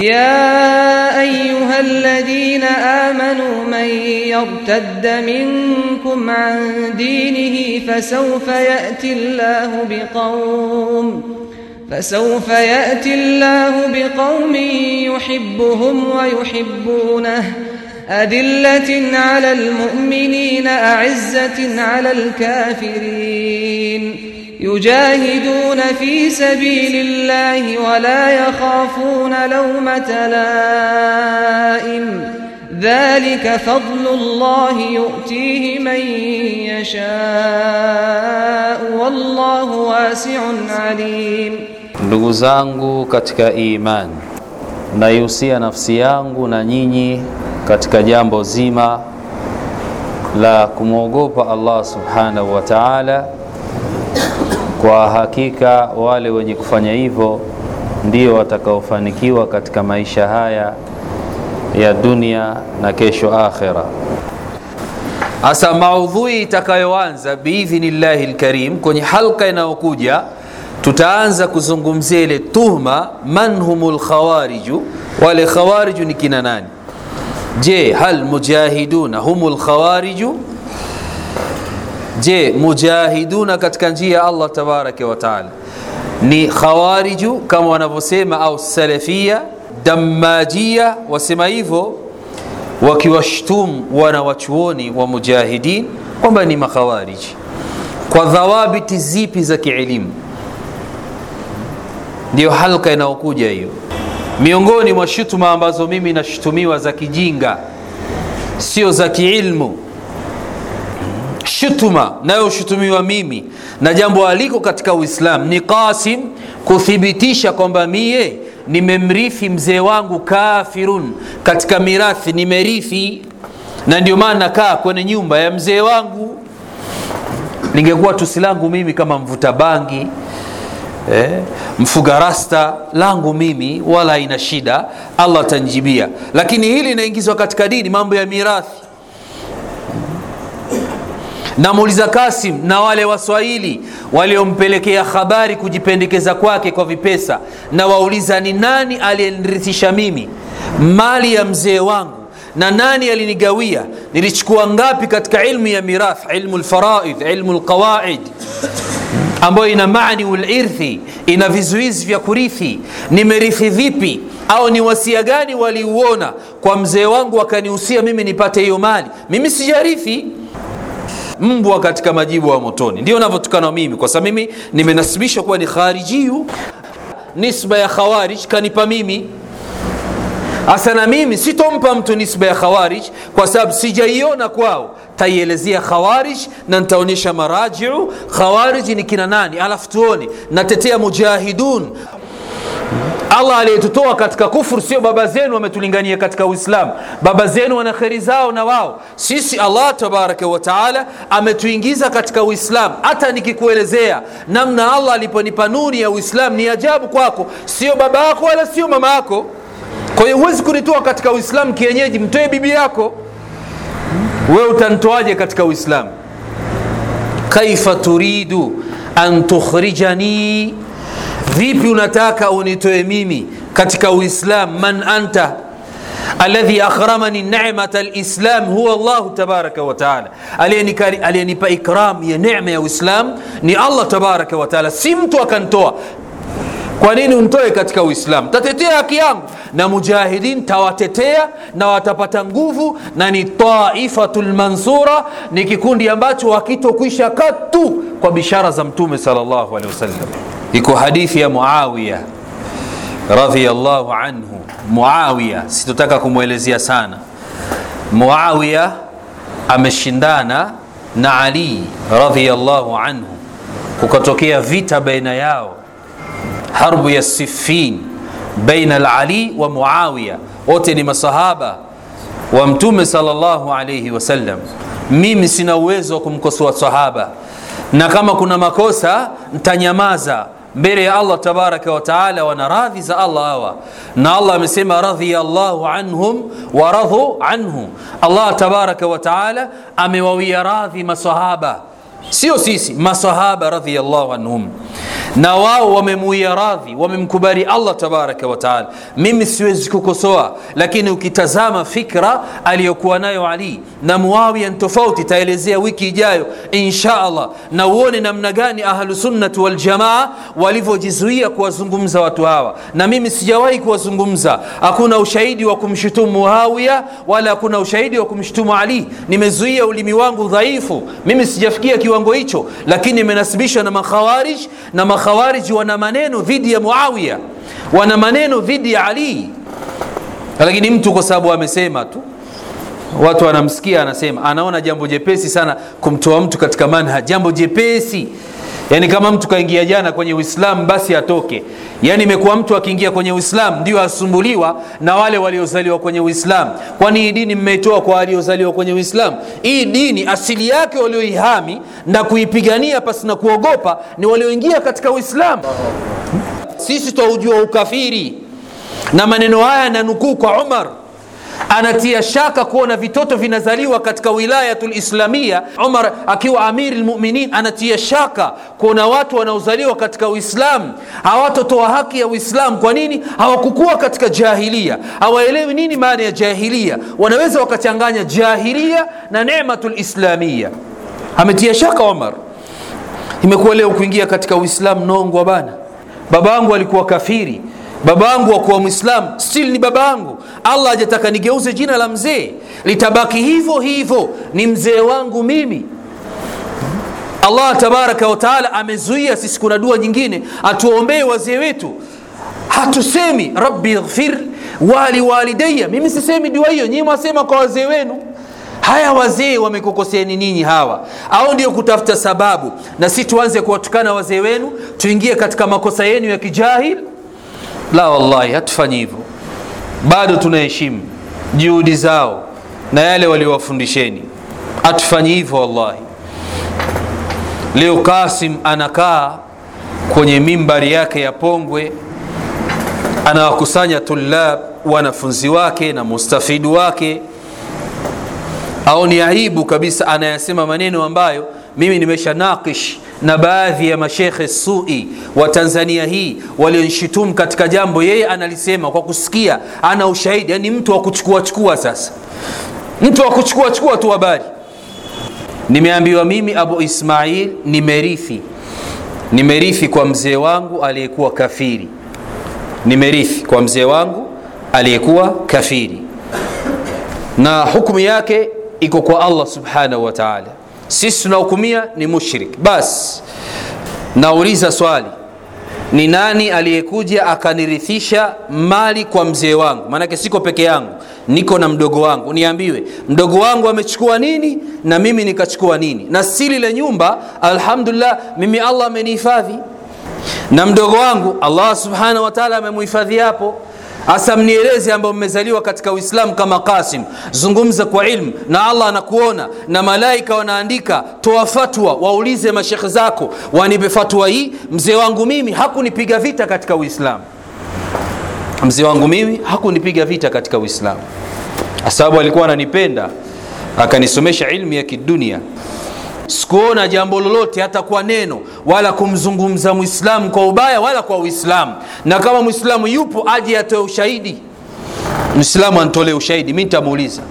يا أيها الذين آمنوا من يرتد منكم عن دينه فسوف يأتي الله بقوم فسوف يأتي الله بقوم يحبهم ويحبونه. أذلة على المؤمنين أعزة على الكافرين. يجاهدون في سبيل الله ولا يخافون لومة لائم ذلك فضل الله يؤتيه من يشاء والله واسع عليم Ndugu zangu katika imani, naihusia nafsi yangu na nyinyi katika jambo zima la kumwogopa Allah subhanahu wa ta'ala. Kwa hakika wale wenye kufanya hivyo ndio watakaofanikiwa katika maisha haya ya dunia na kesho akhera. Asa maudhui itakayoanza biidhnillahi lkarim kwenye halka inayokuja tutaanza kuzungumzia ile tuhma, man humul lkhawariju wale khawariju ni kina nani? Je, hal mujahiduna humul khawariju? Je, mujahiduna katika njia ya Allah tabaraka wa taala ni khawariju kama wanavyosema, au salafia dammajia, wasema hivyo wana wachuoni wa mujahidin kwamba ni makhawariji. Kwa dhawabiti zipi za kielimu? Ndiyo halka inayokuja hiyo. Miongoni mwa shutuma ambazo mimi nashutumiwa za kijinga, sio za kiilmu shutuma nayoshutumiwa mimi. Na jambo aliko katika Uislamu ni Qasim kuthibitisha kwamba mie nimemrithi mzee wangu kafirun. Katika mirathi, nimerithi. Na ndio maana nakaa kwenye nyumba ya mzee wangu. Lingekuwa tusi langu mimi kama mvuta bangi eh, mfuga rasta langu mimi, wala haina shida, Allah atanjibia. Lakini hili linaingizwa katika dini, mambo ya mirathi Namuuliza Kasim na wale Waswahili waliompelekea habari kujipendekeza kwake kwa vipesa, na wauliza ni nani aliyenirithisha mimi mali ya mzee wangu na nani alinigawia, nilichukua ngapi katika ilmu ya mirath, ilmu lfaraid, ilmu lqawaid ambayo ina maani ulirthi, ina vizuizi vya kurithi. Nimerithi vipi? Au ni wasia gani waliuona kwa mzee wangu wakanihusia mimi nipate hiyo mali? Mimi sijarithi mbwa katika majibu wa motoni. Ndio navyotukana mimi, kwa sababu mimi nimenasibishwa kuwa ni kharijiyu. Nisba ya khawarij kanipa mimi hasa, na mimi sitompa mtu nisba ya khawarij kwa sababu sijaiona kwao. Taielezea khawarij na nitaonyesha marajiu khawarij ni kina nani, alafu tuone. Natetea mujahidun Allah aliyetutoa katika kufuru, sio baba zenu wametulingania katika Uislamu. Baba zenu wana kheri zao na wao, sisi Allah tabaraka wa taala ametuingiza katika Uislamu. Hata nikikuelezea namna Allah aliponipa nuri ya Uislamu ni ajabu kwako, sio baba yako wala sio mama yako. Kwa hiyo huwezi kunitoa katika Uislamu kienyeji, mtoe bibi yako. Wewe utanitoaje katika Uislamu? kaifa turidu an tukhrijani Vipi unataka unitoe mimi katika Uislam? man anta alladhi akhramani ni'mata alislam huwa Allah tabaraka wa taala, aliyenipa ikram ya neema ya Uislam ni Allah tabaraka wa taala, si mtu akantoa. Kwa nini untoe katika Uislam? Tatetea haki yangu na mujahidin tawatetea na watapata nguvu, na ni taifatul mansura, ni kikundi ambacho hakitokwisha katu kwa bishara za Mtume sallallahu alaihi wasallam. Iko hadithi ya Muawiya radhiyallahu anhu. Muawiya sitotaka kumwelezea sana. Muawiya ameshindana na Ali radhiyallahu anhu, kukatokea vita baina yao, harbu ya Siffin baina al-Ali wa Muawiya, wote ni masahaba wa Mtume sallallahu alayhi wasallam. Mimi sina uwezo wa kumkosoa sahaba, na kama kuna makosa ntanyamaza بري الله تبارك وتعالى وأنا راضي ز الله اوا ان الله مسما رضي الله عنهم ورضوا عنه. الله تبارك وتعالى أمي ووي راضي ما صحابة. Sio sisi, masahaba radhiyallahu anhum. na wao wamemuia radhi wamemkubali allah tabaraka wataala mimi siwezi kukosoa lakini ukitazama fikra aliyokuwa nayo ali na muawia tofauti taelezea wiki ijayo insha allah na uone namna gani ahlusunnati waljamaa walivyojizuia kuwazungumza watu hawa na mimi sijawahi kuwazungumza hakuna ushahidi wa kumshutumu muawia wala hakuna ushahidi wa kumshutumu ali nimezuia ulimi wangu dhaifu mimi sijafikia kiwango hicho lakini imenasibishwa na makhawarij na makhawarij wana maneno dhidi ya muawiya wana maneno dhidi ya ali. Lakini mtu kwa sababu amesema tu watu wanamsikia anasema anaona jambo jepesi sana kumtoa mtu katika manhaj. Jambo jepesi yaani kama mtu kaingia jana kwenye uislamu basi atoke. Yani imekuwa mtu akiingia kwenye uislamu ndio asumbuliwa na wale waliozaliwa kwenye uislamu. Kwani hii dini mmeitoa kwa waliozaliwa kwenye uislamu? Hii dini asili yake walioihami na kuipigania pasi na kuogopa ni walioingia katika uislamu. Sisi twaujua ukafiri. Na maneno haya yananukuu kwa umar anatia shaka kuona vitoto vinazaliwa katika wilayatul islamia. Umar akiwa amir lmuminin anatia shaka kuona watu wanaozaliwa katika uislamu hawatotoa haki ya uislamu kwa nini? Hawakukua katika jahilia hawaelewi nini maana ya jahilia wanaweza wakachanganya jahilia na nematul islamia. Ametia shaka umar. Imekuwa leo kuingia katika uislamu nongwa bana. Baba yangu alikuwa kafiri baba yangu wakuwa mwislamu still ni baba yangu. Allah hajataka nigeuze jina la mzee. Litabaki hivyo hivyo ni mzee wangu mimi. Allah tabaraka wataala amezuia sisi kuna dua nyingine. Atuombee wazee wetu. Hatusemi rabbi ighfir wali walidaya mimi sisemi dua hiyo nyinyi mwasema kwa wazee wenu. Haya wazee wamekukoseani ninyi hawa. Au ndio kutafuta sababu? Na si tuanze kuwatukana wazee wenu tuingie katika makosa yenu ya kijahil la wallahi hatufanyi hivyo. Bado tunaheshimu juhudi zao na yale waliowafundisheni. Hatufanyi hivyo wallahi. Leo kasim anakaa kwenye mimbari yake ya pongwe anawakusanya tulab wanafunzi wake na mustafidu wake. Au ni aibu kabisa anayasema maneno ambayo mimi nimesha nakish na baadhi ya mashekhe sui wa tanzania hii walionshitumu katika jambo yeye analisema kwa kusikia ana ushahidi yani mtu wa kuchukuachukua sasa. Mtu wa kuchukuachukua tu habari. Nimeambiwa mimi abu ismail nimerithi. Nimerithi kwa mzee wangu aliyekuwa kafiri. Nimerithi kwa mzee wangu aliyekuwa kafiri. Na hukumu yake iko kwa allah subhanahu wa taala sisi tunahukumia ni mushrik. Basi nauliza swali. Ni nani aliyekuja akanirithisha mali kwa mzee wangu? Maanake siko peke yangu niko na mdogo wangu. Niambiwe mdogo wangu amechukua nini na mimi nikachukua nini? Na si lile nyumba alhamdulillah mimi allah amenihifadhi. Na mdogo wangu allah subhanahu wa taala amemuhifadhi hapo hasa mnieleze ambao mmezaliwa katika uislamu kama qasim. Zungumza kwa ilmu na allah anakuona na malaika wanaandika toa fatwa waulize mashekhe zako. Wanipe fatwa hii mzee wangu mimi hakunipiga vita katika uislamu. Mzee wangu mimi hakunipiga vita katika uislamu. Sababu alikuwa ananipenda akanisomesha ilmu ya kidunia sikuona jambo lolote hata kwa neno wala kumzungumza mwislamu kwa ubaya wala kwa uislamu. Na kama mwislamu yupo aje atoe ushahidi. Mwislamu antolee ushahidi mi nitamuuliza.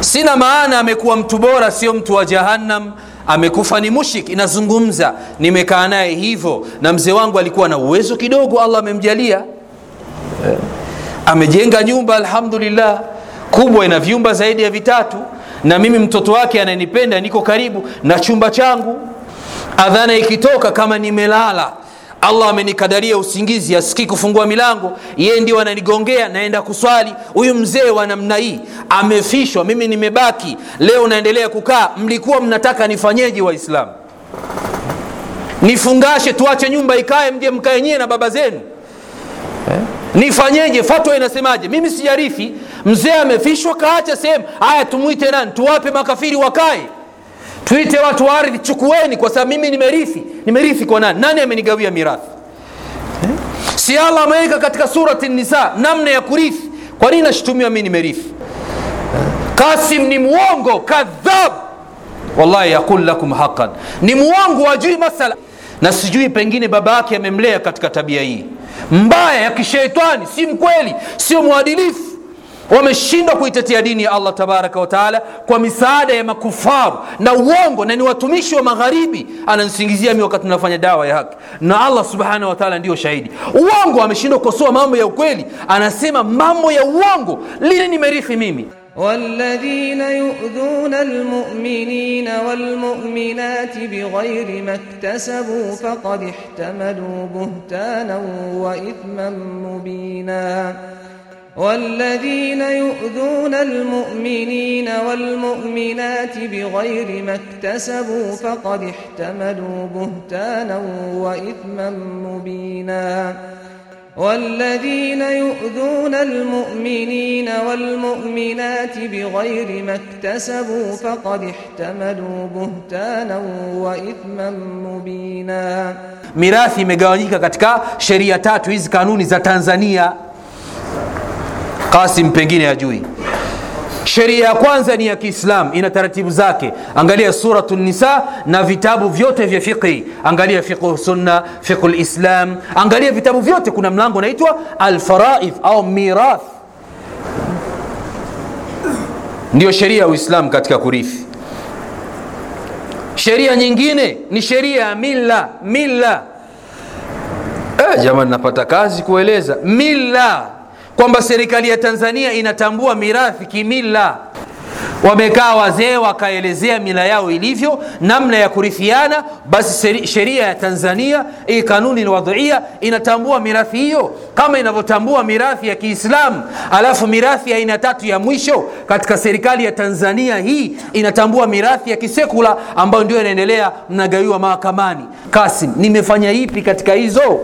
Sina maana amekuwa mtu bora sio mtu wa jahannam. Amekufa ni mushik inazungumza. Nimekaa naye hivyo na mzee wangu alikuwa na uwezo kidogo allah amemjalia. Eh, amejenga nyumba alhamdulillah. Kubwa ina vyumba zaidi ya vitatu na mimi mtoto wake ananipenda niko karibu na chumba changu. Adhana ikitoka kama nimelala. Allah amenikadaria usingizi asikii kufungua milango. Yeye ndio ananigongea naenda kuswali. Huyu mzee wa namna hii amefishwa mimi nimebaki. Leo naendelea kukaa. Mlikuwa mnataka nifanyeje waislamu? Nifungashe tuache nyumba ikae mje mkae na baba zenu. Eh? nifanyeje? Fatwa inasemaje? Mimi sijarithi mzee amefishwa kaacha sehemu. Haya tumwite nani? Tuwape makafiri wakae. Tuite watu wa ardhi chukueni kwa sababu mimi nimerithi. Nimerithi kwa nani? Nani amenigawia mirathi? Eh? si allah ameweka katika surati nisa namna ya kurithi. Kwa nini nashutumiwa mi nimerithi? Kasim ni mwongo kadhab. Wallahi yaqul lakum haqan ni mwongo wajui masala. Na sijui pengine baba yake amemlea katika tabia hii. Mbaya ya kisheitani si mkweli sio mwadilifu wameshindwa kuitetea dini ya allah tabaraka wataala kwa misaada ya makufaru na uongo na ni watumishi wa magharibi anansingizia mi wakati nafanya dawa ya haki na allah subhanahu wataala ndio shahidi uongo ameshindwa kukosoa mambo ya ukweli anasema mambo ya uongo lini nimerithi mimi والذين يؤذون المؤمنين والمؤمنات بغير ما اكتسبوا فقد احتملوا بهتانا وإثما مبينا والذين يؤذون المؤمنين والمؤمنات بغير ما اكتسبوا فقد احتملوا بهتانا وإثما مبينا. والذين يؤذون المؤمنين والمؤمنات بغير ما اكتسبوا فقد احتملوا بهتانا وإثما مبينا. Mirathi imegawanyika katika sheria tatu. Hizi kanuni za tanzania kasim pengine hajui. Sheria ya kwanza ni ya kiislam ina taratibu zake. Angalia suratu nisa na vitabu vyote vya fiqhi. Angalia fiqhu sunna fiqhu lislam. Angalia vitabu vyote kuna mlango unaitwa alfaraidh au mirath. Ndio sheria ya uislam katika kurithi. Sheria nyingine ni sheria ya milla milla eh, jamani napata kazi kueleza. Milla kwamba serikali ya tanzania inatambua mirathi kimila. Wamekaa wazee wakaelezea mila yao ilivyo namna ya kurithiana basi sheria ya tanzania hii kanuni wadhuia inatambua mirathi hiyo kama inavyotambua mirathi ya kiislamu. Alafu mirathi ya aina tatu ya mwisho katika serikali ya tanzania hii inatambua mirathi ya kisekula ambayo ndio inaendelea mnagawiwa mahakamani. Kasim nimefanya ipi katika hizo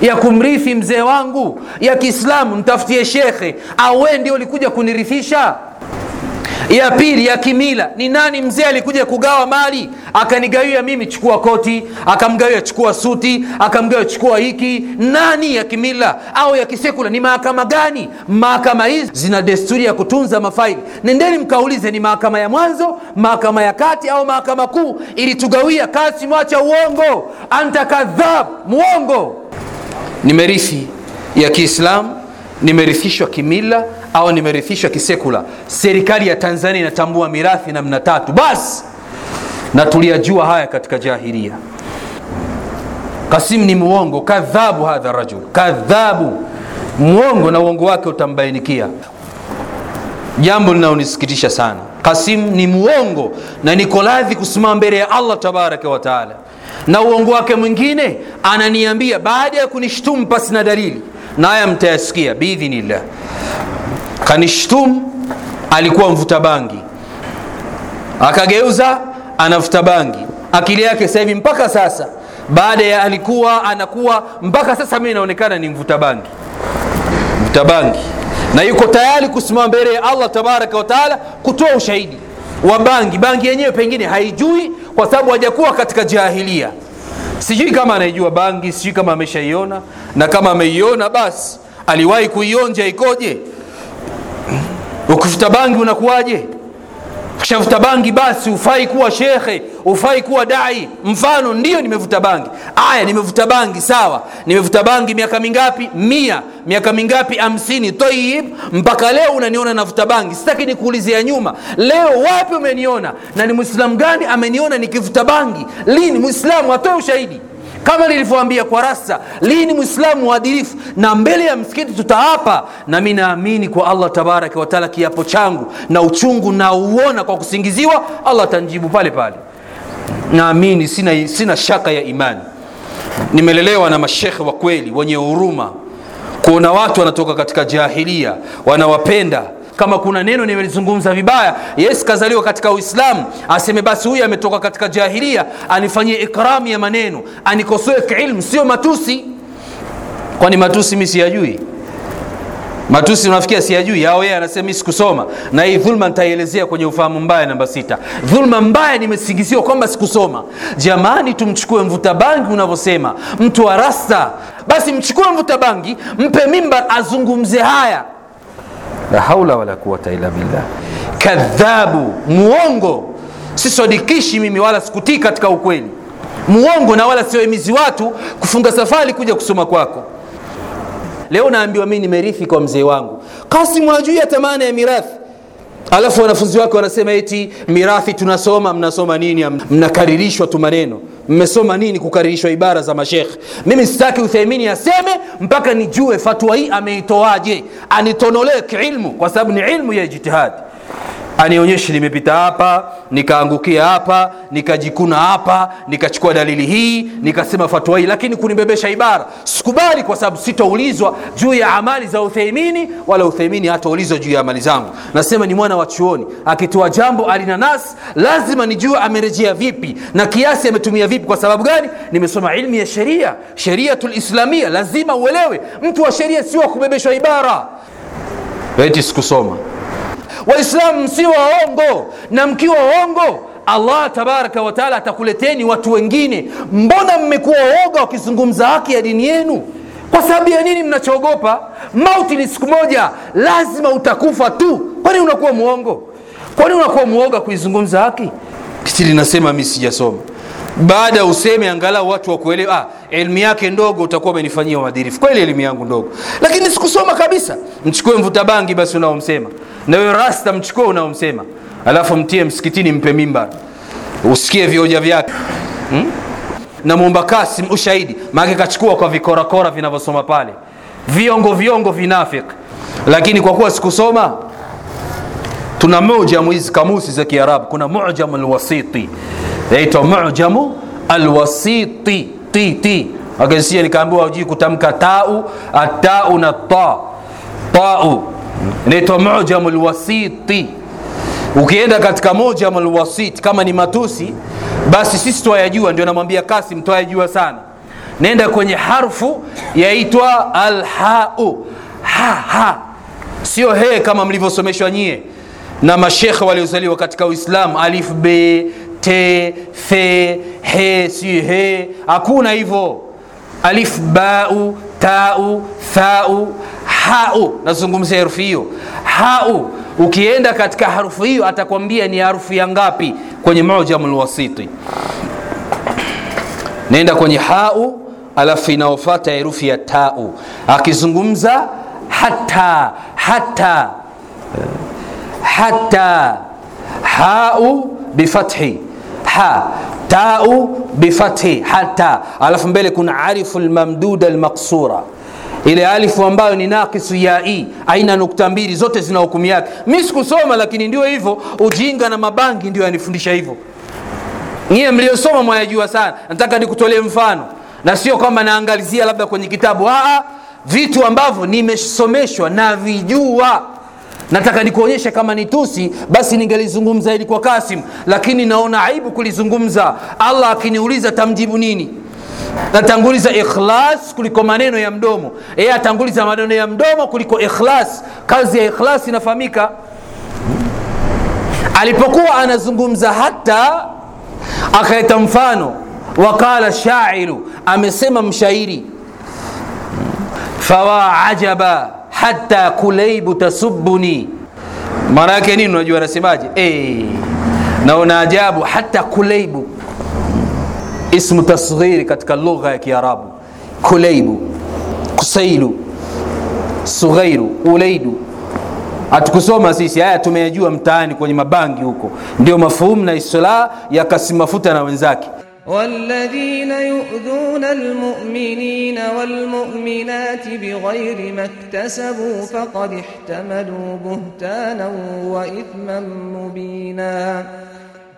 ya kumrithi mzee wangu ya kiislamu mtafutie shekhe. Au wewe ndio ulikuja kunirithisha ya pili ya kimila. Ni nani mzee alikuja kugawa mali? Akanigawia mimi chukua koti akamgawia chukua suti akamgawia chukua hiki. Nani ya kimila? Au ya kisekula? Ni mahakama gani? Mahakama hizi zina desturi ya kutunza mafaili. Nendeni mkaulize ni mahakama ya mwanzo mahakama ya kati au mahakama kuu? Ilitugawia kasi mwacha uongo. Anta kadhab muongo nimerithi ya kiislamu nimerithishwa kimila au nimerithishwa kisekula. Serikali ya tanzania inatambua mirathi namna tatu. Basi na tuliyajua haya katika jahilia. Kasim ni muongo. Kadhabu hadha rajul. Kadhabu. Muongo, na uongo wake utambainikia. Jambo linalonisikitisha sana. Kasim ni muongo na niko radhi kusimama mbele ya allah tabaraka wataala na uongo wake mwingine ananiambia baada ya kunishtumu pasi na dalili na haya mtayasikia biidhinillah kanishtum alikuwa mvuta bangi. Akageuza anavuta bangi. Akili yake sasa hivi mpaka sasa baada ya alikuwa anakuwa mpaka sasa mi inaonekana ni mvuta bangi. Mvuta bangi. Na yuko tayari kusimama mbele ya allah tabaraka wataala kutoa ushahidi wa bangi. Bangi yenyewe pengine haijui kwa sababu hajakuwa katika jahilia. Sijui kama anaijua bangi sijui kama ameshaiona na kama ameiona basi aliwahi kuionja ikoje? Ukifuta bangi unakuwaje kishavuta bangi basi ufai kuwa shekhe ufai kuwa dai. Mfano ndio nimevuta bangi. Aya nimevuta bangi sawa. Nimevuta bangi miaka mingapi? Mia. Miaka mingapi? Hamsini. Toib mpaka leo unaniona navuta bangi. Sitaki nikuulizia nyuma. Leo wapi umeniona? Na ni mwislamu gani ameniona nikivuta bangi? Lini? Mwislamu atoe ushahidi kama nilivyoambia kwa rasa lini mwislamu mwadilifu na mbele ya msikiti tutaapa na mi naamini kwa allah tabaraka wataala kiapo changu na uchungu nauona kwa kusingiziwa allah atanjibu pale pale. Naamini sina, sina shaka ya imani. Nimelelewa na mashekhe wa kweli wenye huruma. Kuona watu wanatoka katika jahilia wanawapenda kama kuna neno nimelizungumza vibaya yes kazaliwa katika uislamu aseme basi huyu ametoka katika jahilia anifanyie ikramu ya maneno anikosoe kiilmu sio matusi. Kwani matusi mi siyajui? Matusi unafikia siyajui? Au yeye anasema mi sikusoma. Na hii dhulma nitaielezea kwenye ufahamu mbaya namba sita. Dhulma mbaya nimesingiziwa kwamba sikusoma. Jamani tumchukue mvuta bangi unavyosema. Mtu wa rasta. Basi mchukue mvuta bangi mpe mimbar azungumze haya la haula wala quwata illa billah. Kadhabu muongo. Sisodikishi mimi wala sikutii katika ukweli. Muongo na wala siwahimizi watu kufunga safari kuja kusoma kwako. Leo naambiwa mimi nimerithi kwa mzee wangu. Kasimu hajui hata maana ya mirathi. Alafu wanafunzi wake wanasema eti mirathi tunasoma mnasoma nini? Mnakaririshwa tu maneno mmesoma nini kukaririshwa ibara za mashekhe mimi sitaki utheimini aseme mpaka nijue fatwa hii ameitoaje. Anitonolee kiilmu kwa sababu ni ilmu ya ijtihadi anionyeshe nimepita hapa nikaangukia hapa nikajikuna hapa nikachukua dalili hii nikasema fatwa hii lakini kunibebesha ibara. Sikubali kwa sababu sitoulizwa juu ya amali za utheimini wala utheimini hataulizwa juu ya amali zangu. Nasema ni mwana wa chuoni. Akitoa jambo alina nas lazima nijue amerejea vipi na kiasi ametumia vipi. Kwa sababu gani? Nimesoma ilmu ya sheria sheriatu lislamia lazima uelewe mtu wa sheria sio wa kubebeshwa ibara. Eti sikusoma waislamu msi waongo na mkiwa waongo allah tabaraka wa taala atakuleteni watu wengine. Mbona mmekuwa waoga wakizungumza haki ya dini yenu? Kwa sababu ya nini mnachoogopa? Mauti ni siku moja lazima utakufa tu. Kwani unakuwa mwongo kwani unakuwa mwoga kuizungumza haki? Kisi linasema mi sijasoma. Baada useme angalau watu wakuelewa ah, elimu yake ndogo utakuwa umenifanyia uadhirifu kweli elimu yangu ndogo. Lakini sikusoma kabisa. Mchukue mvuta bangi basi unaomsema na wewe rasta mchukue unaomsema. Alafu mtie msikitini mpe mimbar. Usikie vioja vyake. Hmm? namwomba kasim ushahidi. Maake kachukua kwa vikorakora vinavyosoma pale. Viongo viongo vinafik. Lakini kwa kuwa sikusoma tuna mujamu hizi kamusi za kiarabu. Kuna mujamu alwasiti. Yaitwa mujamu alwasiti. Ti ti nikaambiwa ujui kutamka tau atau na ta. Tau inaitwa mujamu lwasiti ukienda katika mujamu lwasiti, kama ni matusi basi sisi twayajua. Ndio namwambia kasim twayajua sana. Nenda kwenye harfu yaitwa alhau. Ha ha. Sio he kama mlivyosomeshwa nyie na mashekhe waliozaliwa katika uislamu. Alifb t the he si he. Hakuna hivyo. Alif bau tau thau hau nazungumzia herufi hiyo. Hau ukienda katika harufu hiyo atakwambia ni harufu ya ngapi kwenye mujamu lwasiti nenda kwenye hau alafu inaofata herufi ya tau. Akizungumza hata hata hata hau bifathi. Ha tau bifathi hata. Alafu mbele kuna arifu lmamduda lmaksura ile alifu ambayo ni nakisu ya i aina nukta mbili zote zina hukumu yake. Mi sikusoma lakini ndio hivyo. Ujinga na mabangi ndio yanifundisha hivyo. Nyie mliosoma mwayajua sana. Nataka nikutolee mfano. Na sio kwamba naangalizia labda kwenye kitabu. Aa, vitu ambavyo nimesomeshwa na vijua nataka nikuonyeshe kama ni tusi basi ningelizungumza ili kwa kasim. Lakini naona aibu kulizungumza. Allah akiniuliza tamjibu nini natanguliza ikhlas kuliko maneno ya mdomo. Yeye atanguliza maneno ya mdomo kuliko ikhlas. Kazi ya ikhlas inafahamika alipokuwa anazungumza hata akaeta mfano waqala shairu amesema mshairi fawa ajaba hata kuleibu tasubuni maana yake nini? Unajua anasemaje? E, naona ajabu hata kulaibu اسم تصغير كتك اللغة يا كيارابو كليبو كسيل صغير وليد. أتكسوما sisi آه، haya tumeyajua mtaani كوني mabangi huko. ديو مفهومنا na يا yakasimafuta na wenzake. والذين يؤذون المؤمنين والمؤمنات بغير ما اكتسبوا فقد احتملوا بهتانا وإثما مبينا.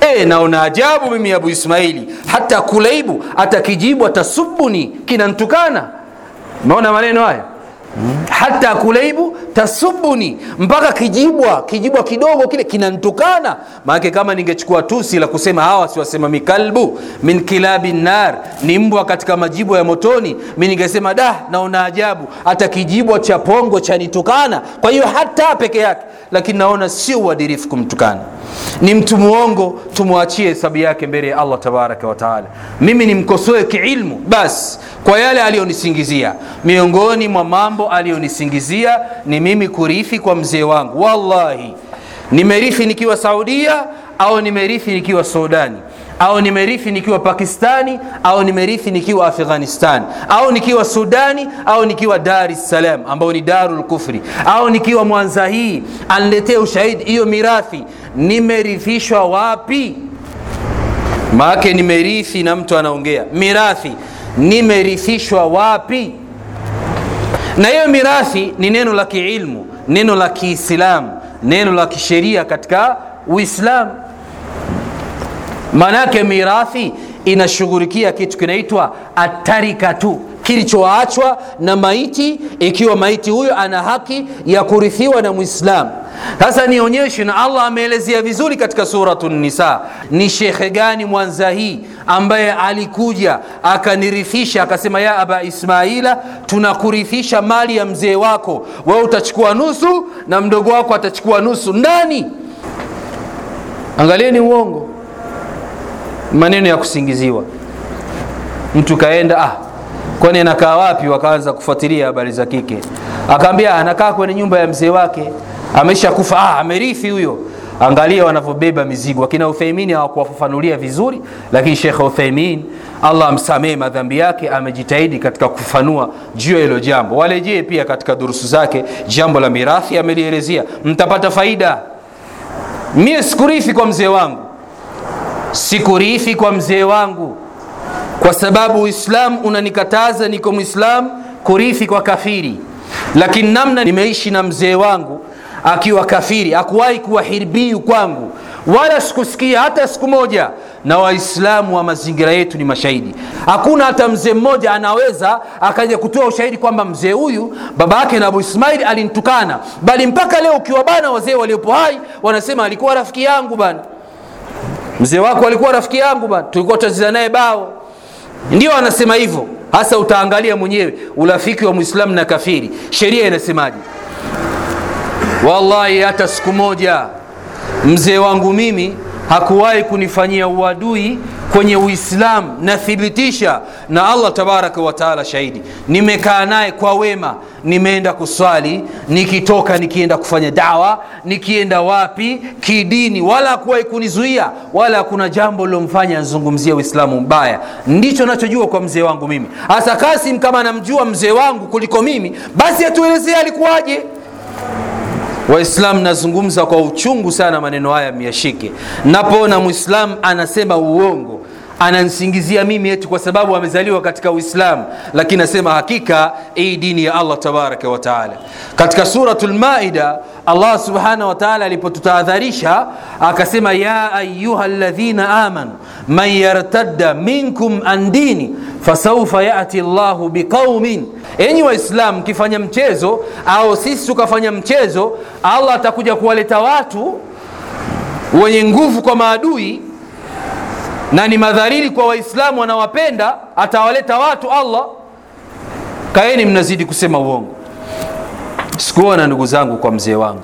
E, naona ajabu mimi abu ismaili. Hata kulaibu atakijibu atasubuni kinantukana. Umeona maneno haya? Hata kulaibu tasubuni mpaka kijibwa kijibwa kidogo kile kinantukana. Maanake kama ningechukua tusi la kusema hawa siwasema mikalbu min kilabi nar ni mbwa katika majibwa ya motoni mi ningesema da naona ajabu. Hata kijibwa cha pongo chanitukana. Kwa hiyo hata peke yake lakini naona sio uadirifu kumtukana. Ni mtu muongo tumwachie hesabu yake mbele ya allah tabaraka wataala mimi nimkosoe kiilmu basi kwa yale aliyonisingizia miongoni mwa mambo aliyonisingizia ni mimi kurithi kwa mzee wangu. Wallahi nimerithi nikiwa saudia au nimerithi nikiwa sudani au nimerithi nikiwa pakistani au nimerithi nikiwa afghanistan? Au nikiwa sudani au nikiwa dar es salaam ambao ni darul kufri? Au nikiwa mwanza hii aniletee ushahidi hiyo mirathi nimerithishwa wapi? Maake nimerithi na mtu anaongea. Mirathi nimerithishwa wapi na hiyo mirathi ni neno la kiilmu neno la kiislamu neno la kisheria katika uislamu. Maanake mirathi inashughulikia kitu kinaitwa atarika tu kilichoachwa na maiti ikiwa maiti huyo ana haki ya kurithiwa na Muislamu. sasa nionyeshe na allah ameelezea vizuri katika suratu nisa ni shekhe gani mwanza hii ambaye alikuja akanirithisha akasema ya aba ismaila tunakurithisha mali ya mzee wako. Wewe utachukua nusu na mdogo wako atachukua nusu ndani. Angalieni uongo. Maneno ya kusingiziwa. Mtu kaenda ah, kwani anakaa wapi? Wakaanza kufuatilia habari za kike. Akaambia anakaa kwenye nyumba ya mzee wake. Amesha kufa. Ah, amerithi huyo. Angalia wanavyobeba mizigo. Akina Uthaimini, hawakuwafafanulia vizuri lakini Shekhe Uthaimin allah amsamee madhambi yake amejitahidi katika kufanua juu ya hilo jambo. Walejee pia katika durusu zake jambo la mirathi amelielezea. Mtapata faida. Mie sikurithi kwa mzee wangu. Sikurithi kwa mzee wangu kwa sababu uislamu unanikataza niko mwislamu kurithi kwa kafiri. Lakini namna nimeishi na mzee wangu akiwa kafiri akuwahi kuwa hirbiu kwangu. Wala sikusikia hata siku moja. Na waislamu wa mazingira yetu ni mashahidi. Hakuna hata mzee mmoja anaweza akaja kutoa ushahidi kwamba mzee huyu baba yake na abu ismaili alintukana. Bali mpaka leo ukiwa bana wazee waliopo hai wanasema alikuwa rafiki yangu bana. Mzee wako alikuwa rafiki yangu bana. Tulikuwa tunacheza naye bao ndio anasema hivyo. Hasa utaangalia mwenyewe urafiki wa mwislamu na kafiri. Sheria inasemaje? Wallahi hata siku moja mzee wangu mimi hakuwahi kunifanyia uadui kwenye uislamu nathibitisha na allah tabaraka wataala shahidi. Nimekaa naye kwa wema nimeenda kuswali nikitoka nikienda kufanya dawa nikienda wapi kidini. Wala hakuwahi kunizuia wala hakuna jambo lilomfanya nizungumzie uislamu mbaya. Ndicho nachojua kwa mzee wangu mimi. Hasa kasim kama anamjua mzee wangu kuliko mimi basi atuelezee alikuwaje waislamu nazungumza kwa uchungu sana maneno haya myashike napoona mwislamu anasema uongo anansingizia mimi eti kwa sababu amezaliwa katika uislamu lakini nasema hakika hii dini ya allah tabaraka wataala katika suratu lmaida allah subhanahu wataala alipotutahadharisha akasema ya ayuha ladhina amanu man yartadda minkum an dini fasaufa yati llahu biqaumin enyi waislam mkifanya mchezo au sisi tukafanya mchezo allah atakuja kuwaleta watu wenye nguvu kwa maadui na ni madhariri kwa waislamu wanawapenda atawaleta watu allah. Kaeni mnazidi kusema uongo. Sikuona ndugu zangu kwa mzee wangu.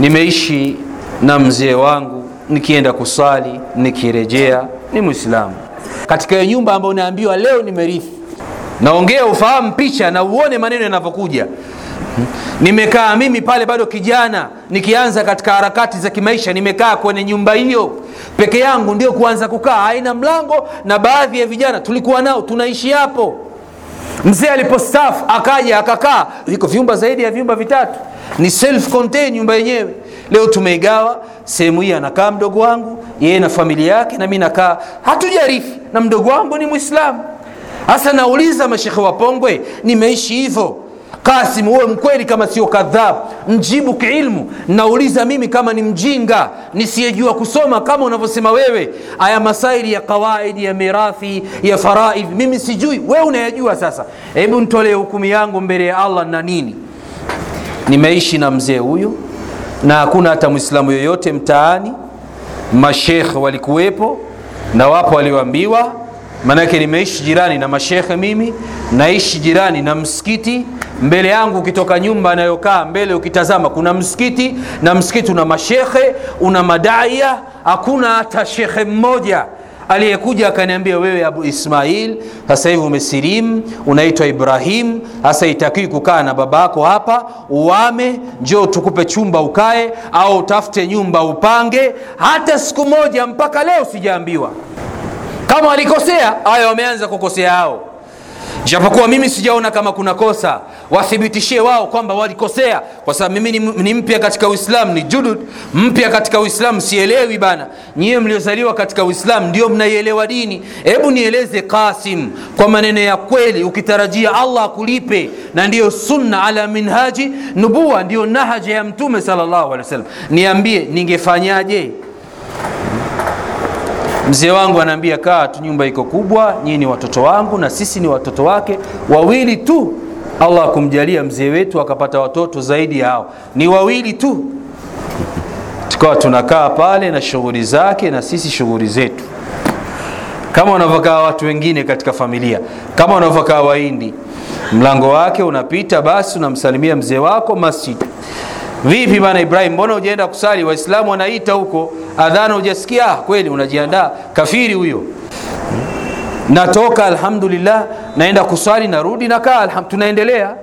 Nimeishi na mzee wangu nikienda kusali nikirejea ni mwislamu katika hiyo nyumba ambayo naambiwa leo nimerithi naongea ufahamu picha na uone maneno yanavyokuja. Nimekaa mimi pale bado kijana nikianza katika harakati za kimaisha nimekaa kwenye nyumba hiyo peke yangu ndio kuanza kukaa. Haina mlango na baadhi ya vijana tulikuwa nao tunaishi hapo. Mzee alipostafu akaja akakaa. Viko vyumba zaidi ya vyumba vitatu. Ni self contain nyumba yenyewe. Leo tumeigawa sehemu hii anakaa mdogo wangu yeye na familia yake na mimi nakaa. Hatujarifi na mdogo wangu ni Muislamu. hasa nauliza mashekhe wapongwe, nimeishi hivyo kasim uwe mkweli kama sio kadhab. Mjibu kiilmu. Nauliza mimi kama ni mjinga nisiyejua kusoma kama unavyosema wewe. Aya masaili ya kawaidi ya mirathi ya faraidh mimi sijui. Wewe unayajua sasa. Hebu nitolee hukumu yangu mbele ya allah na nini? Nimeishi na mzee huyu na hakuna hata mwislamu yoyote mtaani. Mashekh walikuwepo na wapo walioambiwa maanake nimeishi jirani na mashekhe mimi naishi jirani na msikiti. Mbele yangu ukitoka nyumba anayokaa mbele ukitazama kuna msikiti na msikiti una mashekhe una madaia hakuna hata shekhe mmoja. Aliyekuja akaniambia wewe abu ismail sasa hivi umesilimu unaitwa ibrahim hasa itakii kukaa na babako hapa uame njoo tukupe chumba ukae au utafute nyumba upange. Hata siku moja mpaka leo sijaambiwa kama walikosea aya, wameanza kukosea hao. Japokuwa mimi sijaona kama kuna kosa wathibitishie wao kwamba walikosea. Kwa sababu mimi ni, ni mpya katika uislamu ni judud mpya katika uislamu sielewi bana. Nyiwe mliozaliwa katika uislamu ndio mnaielewa dini. Hebu nieleze Qasim kwa maneno ya kweli ukitarajia allah akulipe na ndiyo sunna ala minhaji nubua ndiyo nahaja ya mtume sallallahu alaihi wasallam. Niambie ningefanyaje mzee wangu anaambia kaa tu nyumba iko kubwa nyii ni watoto wangu na sisi ni watoto wake. Wawili tu allah akumjalia mzee wetu akapata watoto zaidi ya ni wawili tu. Tukawa tunakaa pale na shughuli zake na sisi shughuli zetu. Kama wanavyokaa watu wengine katika familia kama wanavyokaa waindi mlango wake unapita basi unamsalimia mzee wako masjid vipi bana ibrahim mbona ujaenda kusali? Waislamu wanaita huko. Adhana ujasikia ah, kweli unajiandaa. Kafiri huyo. Natoka alhamdulillah naenda kuswali narudi nakaa tunaendelea.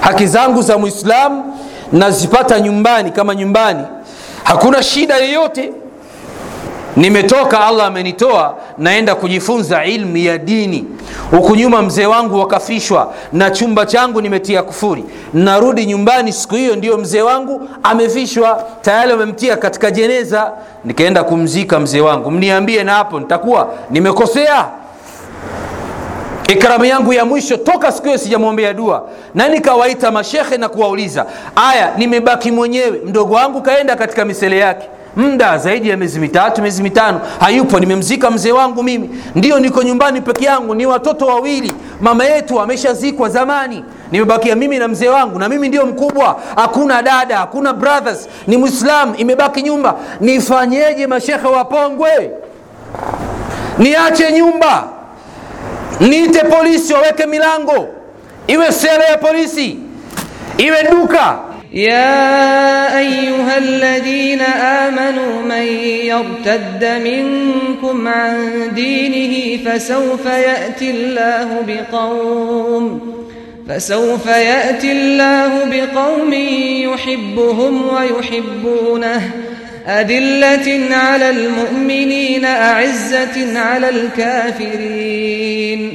Haki zangu za muislamu nazipata nyumbani kama nyumbani. Hakuna shida yoyote. Nimetoka allah amenitoa naenda kujifunza ilmu ya dini huku nyuma mzee wangu wakafishwa na chumba changu nimetia kufuri. Narudi nyumbani siku hiyo ndio mzee wangu amefishwa. Tayari wamemtia katika jeneza. Nikaenda kumzika mzee wangu. Mniambie na hapo nitakuwa nimekosea. Ikramu yangu ya mwisho toka siku hiyo sijamwombea dua. Na nikawaita mashekhe na kuwauliza aya nimebaki mwenyewe. Mdogo wangu kaenda katika misele yake muda zaidi ya miezi mitatu miezi mitano. Hayupo nimemzika mzee wangu mimi. Ndio niko nyumbani peke yangu ni watoto wawili. Mama yetu ameshazikwa zamani. Nimebakia mimi na mzee wangu na mimi ndio mkubwa. Hakuna dada hakuna brothers. Ni mwislam imebaki nyumba. Nifanyeje mashekhe wapongwe niache nyumba. Niite polisi waweke milango. Iwe sera ya polisi. Iwe duka يا أيها الذين آمنوا من يرتد منكم عن دينه فسوف يأتي الله بقوم فسوف يأتي الله بقوم يحبهم ويحبونه. أذلة على المؤمنين أعزة على الكافرين.